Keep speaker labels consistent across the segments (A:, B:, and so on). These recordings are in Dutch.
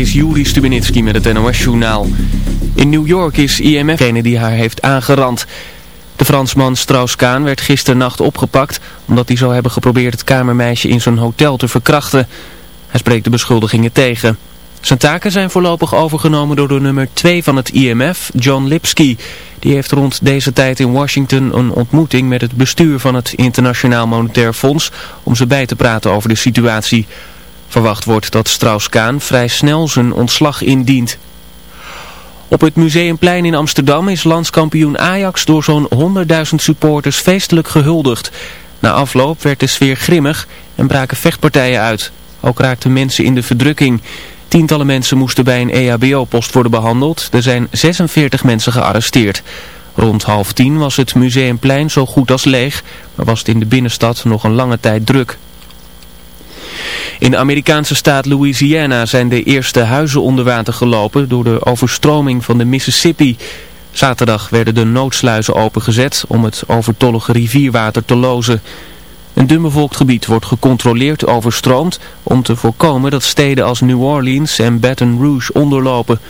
A: is Juri Stubenitski met het NOS-journaal. In New York is IMF degene die haar heeft aangerand. De Fransman Strauss-Kaan werd gisternacht opgepakt... omdat hij zou hebben geprobeerd het kamermeisje in zijn hotel te verkrachten. Hij spreekt de beschuldigingen tegen. Zijn taken zijn voorlopig overgenomen door de nummer 2 van het IMF, John Lipsky. Die heeft rond deze tijd in Washington een ontmoeting met het bestuur van het Internationaal Monetair Fonds... om ze bij te praten over de situatie... Verwacht wordt dat Strauss-Kaan vrij snel zijn ontslag indient. Op het Museumplein in Amsterdam is landskampioen Ajax door zo'n 100.000 supporters feestelijk gehuldigd. Na afloop werd de sfeer grimmig en braken vechtpartijen uit. Ook raakten mensen in de verdrukking. Tientallen mensen moesten bij een EHBO-post worden behandeld. Er zijn 46 mensen gearresteerd. Rond half tien was het Museumplein zo goed als leeg, maar was het in de binnenstad nog een lange tijd druk. In de Amerikaanse staat Louisiana zijn de eerste huizen onder water gelopen door de overstroming van de Mississippi. Zaterdag werden de noodsluizen opengezet om het overtollige rivierwater te lozen. Een dunbevolkt gebied wordt gecontroleerd overstroomd om te voorkomen dat steden als New Orleans en Baton Rouge onderlopen.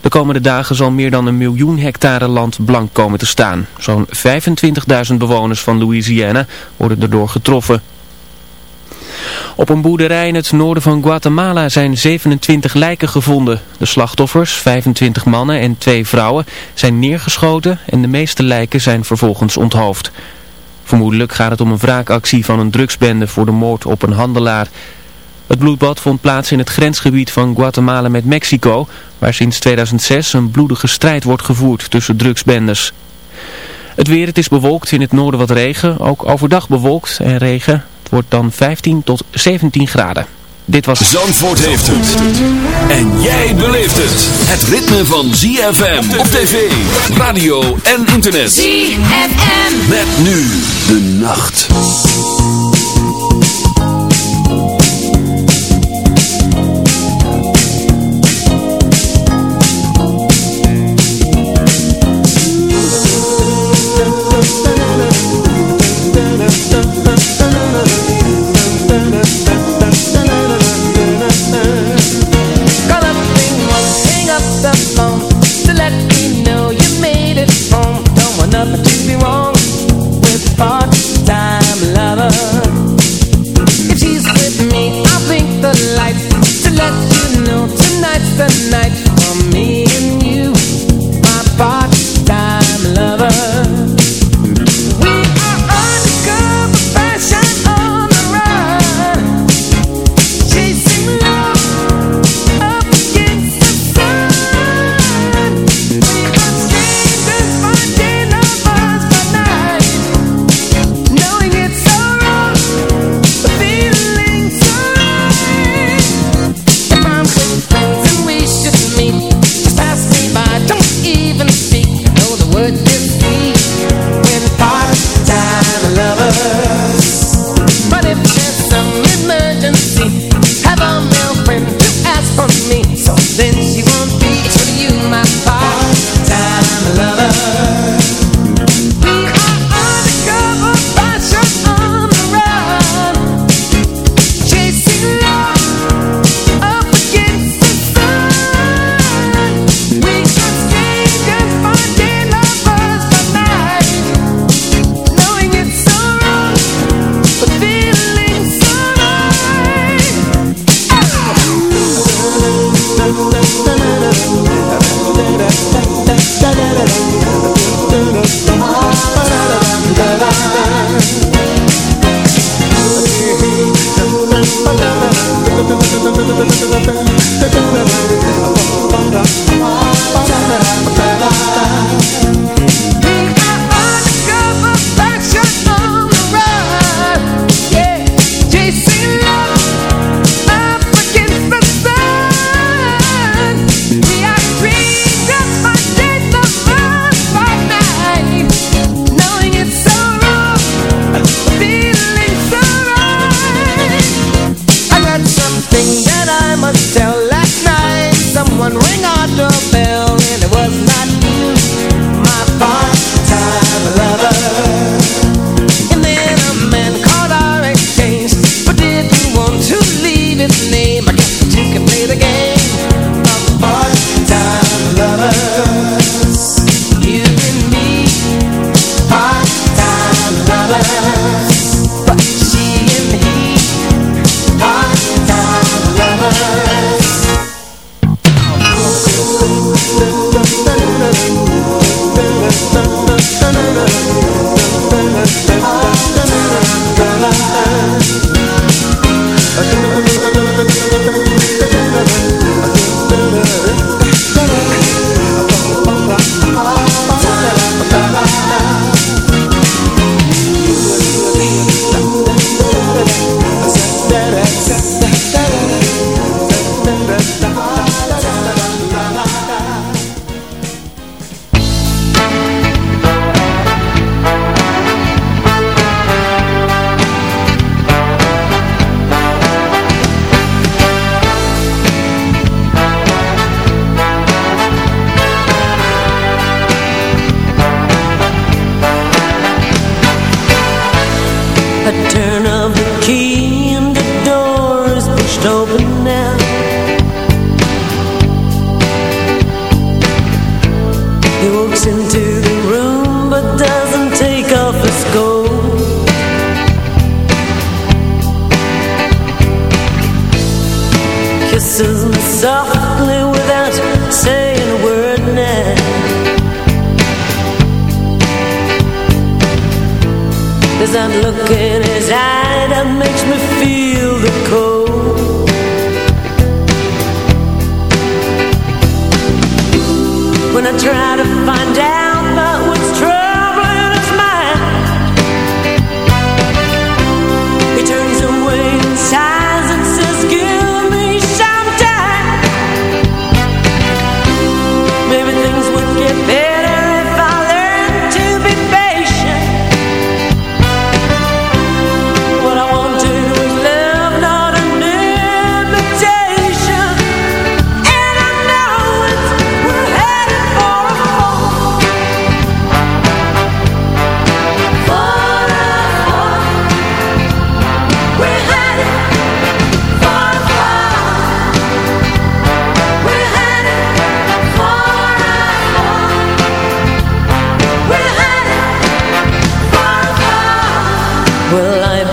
A: De komende dagen zal meer dan een miljoen hectare land blank komen te staan. Zo'n 25.000 bewoners van Louisiana worden erdoor getroffen. Op een boerderij in het noorden van Guatemala zijn 27 lijken gevonden. De slachtoffers, 25 mannen en twee vrouwen, zijn neergeschoten en de meeste lijken zijn vervolgens onthoofd. Vermoedelijk gaat het om een wraakactie van een drugsbende voor de moord op een handelaar. Het bloedbad vond plaats in het grensgebied van Guatemala met Mexico, waar sinds 2006 een bloedige strijd wordt gevoerd tussen drugsbendes. Het weer, het is bewolkt, in het noorden wat regen, ook overdag bewolkt en regen wordt dan 15 tot 17 graden. Dit was...
B: Zandvoort heeft het. En jij beleeft het. Het ritme van ZFM op tv, radio en internet.
C: ZFM.
B: Met nu de nacht.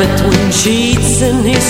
D: between sheets and his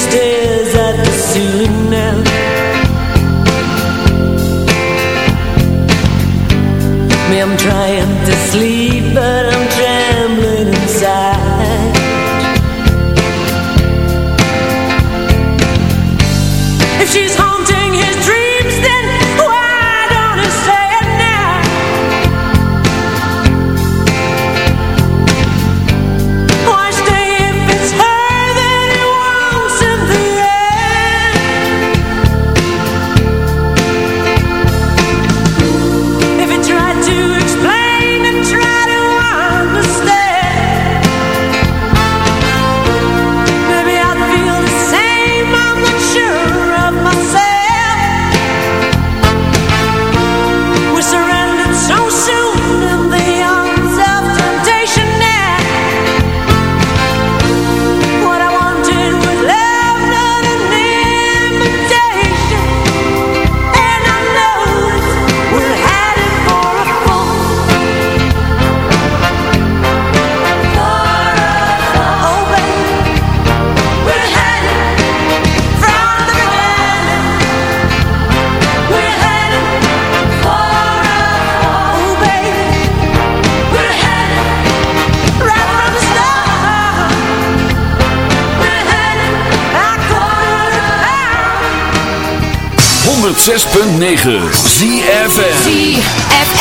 E: 106.9 ZFM
F: ZFM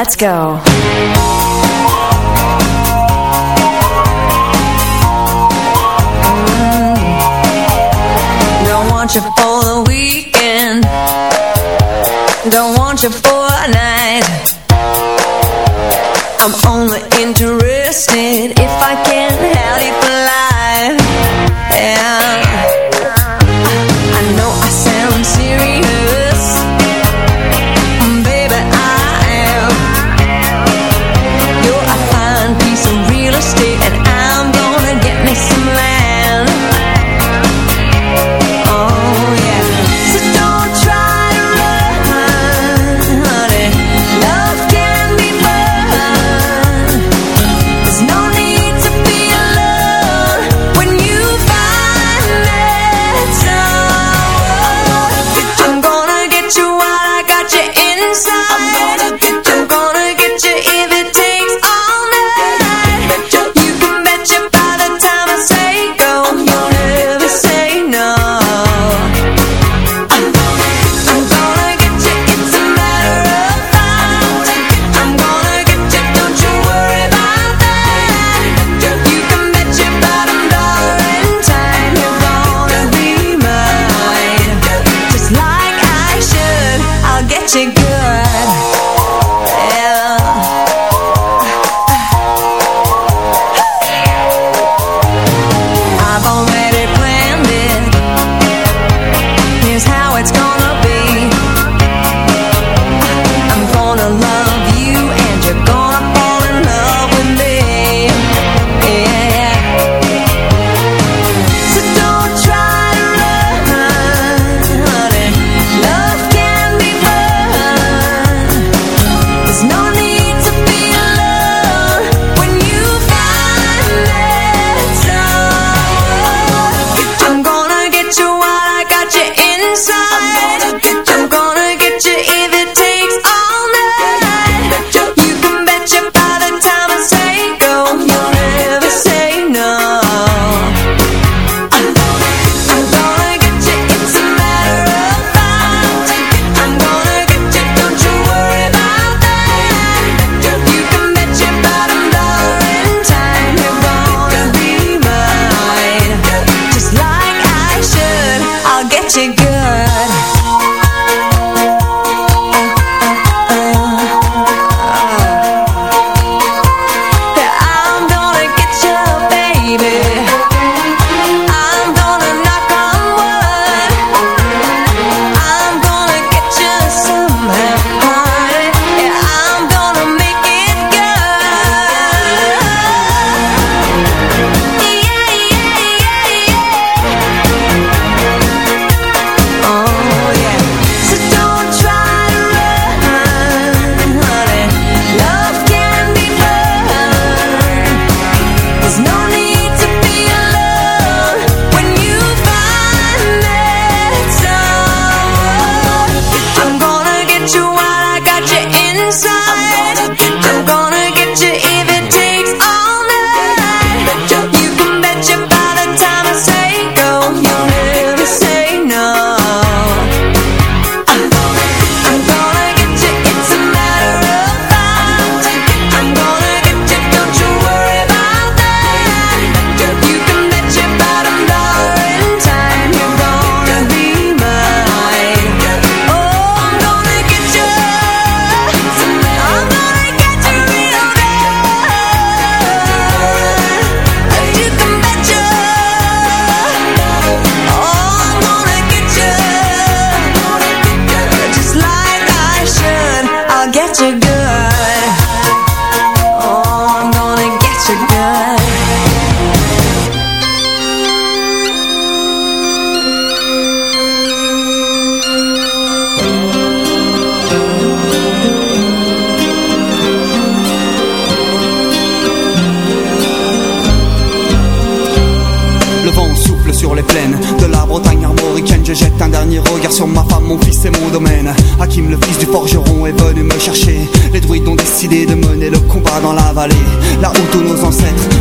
G: Let's go. La là où tous nos ancêtres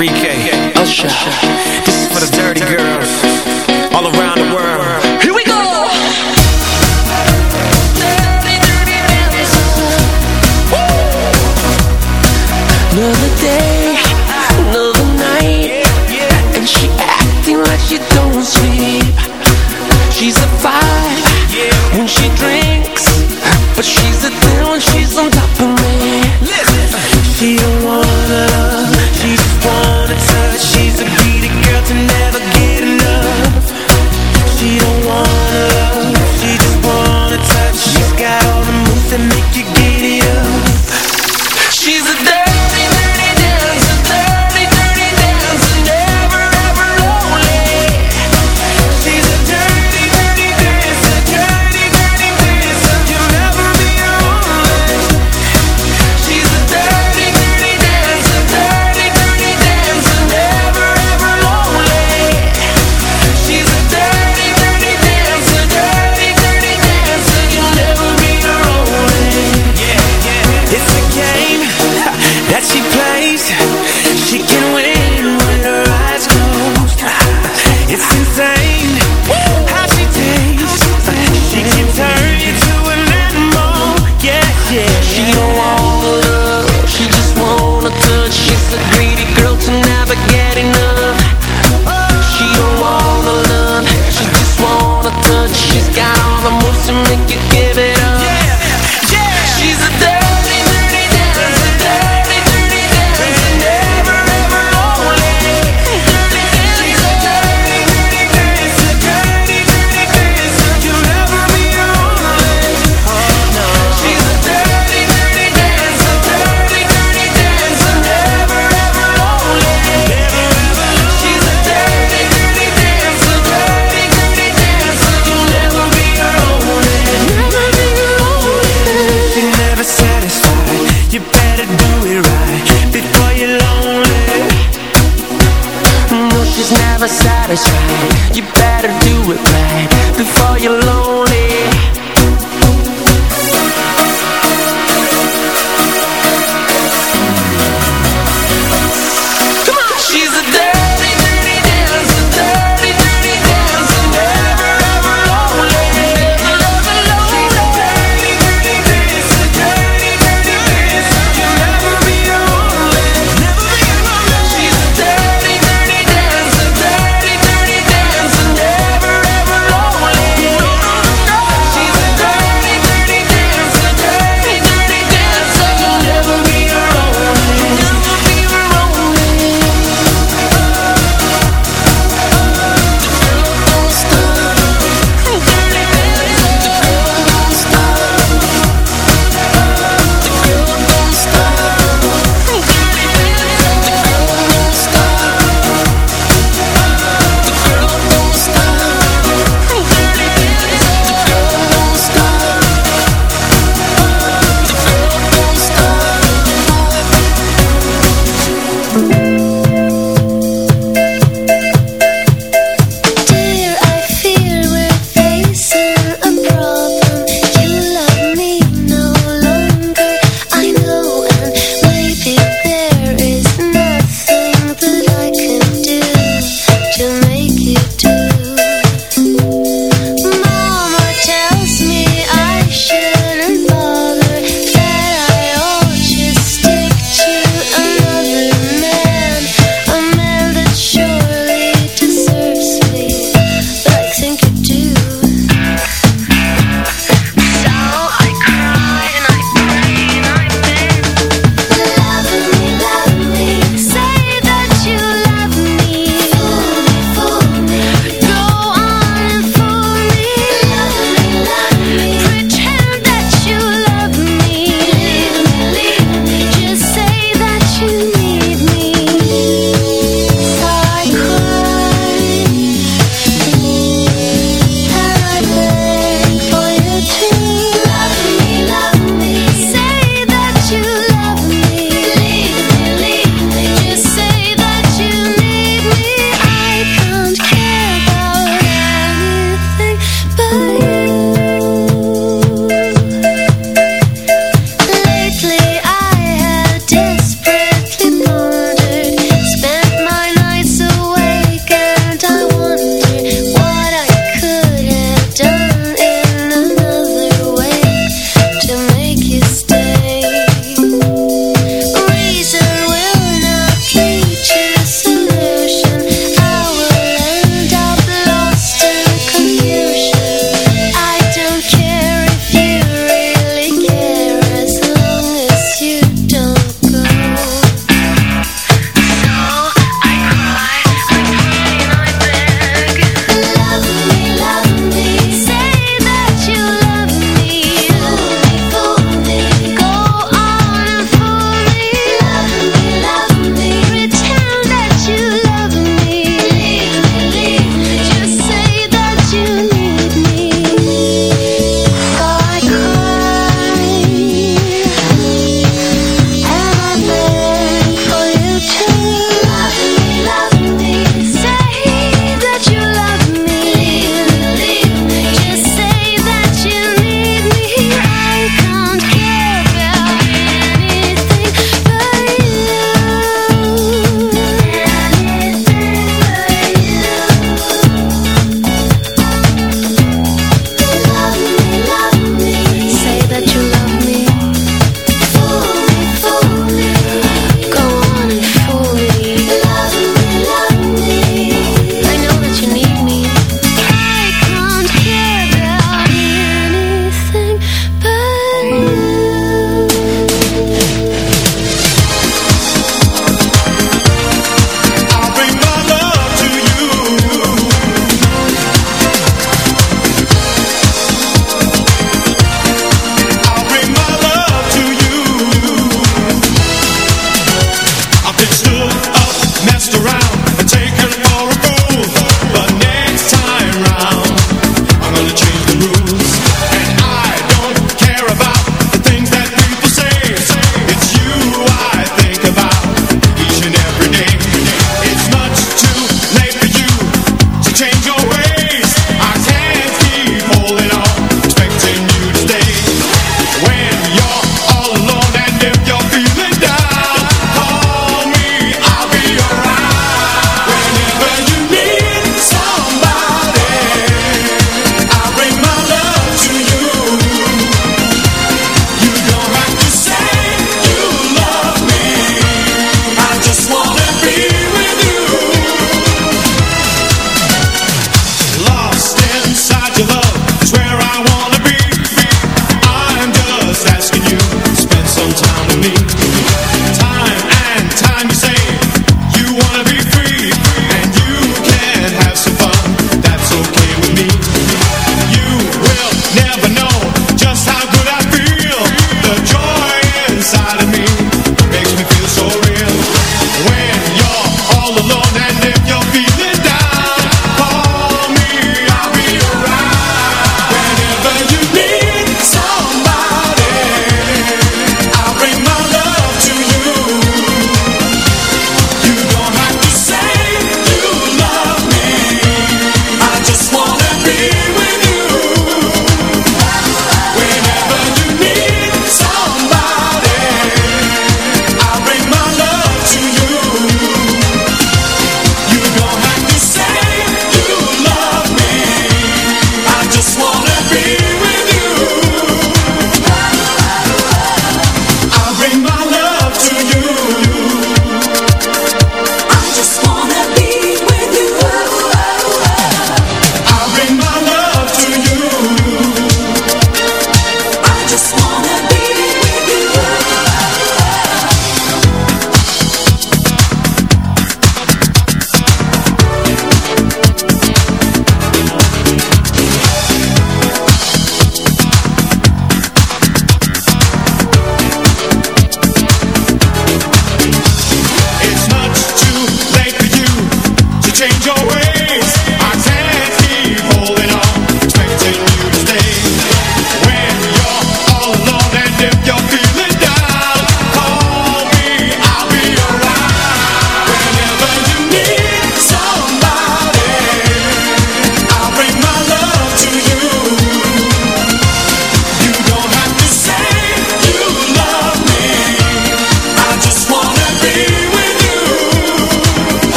H: Enrique, Usher. This is for the dirty girls all around the world.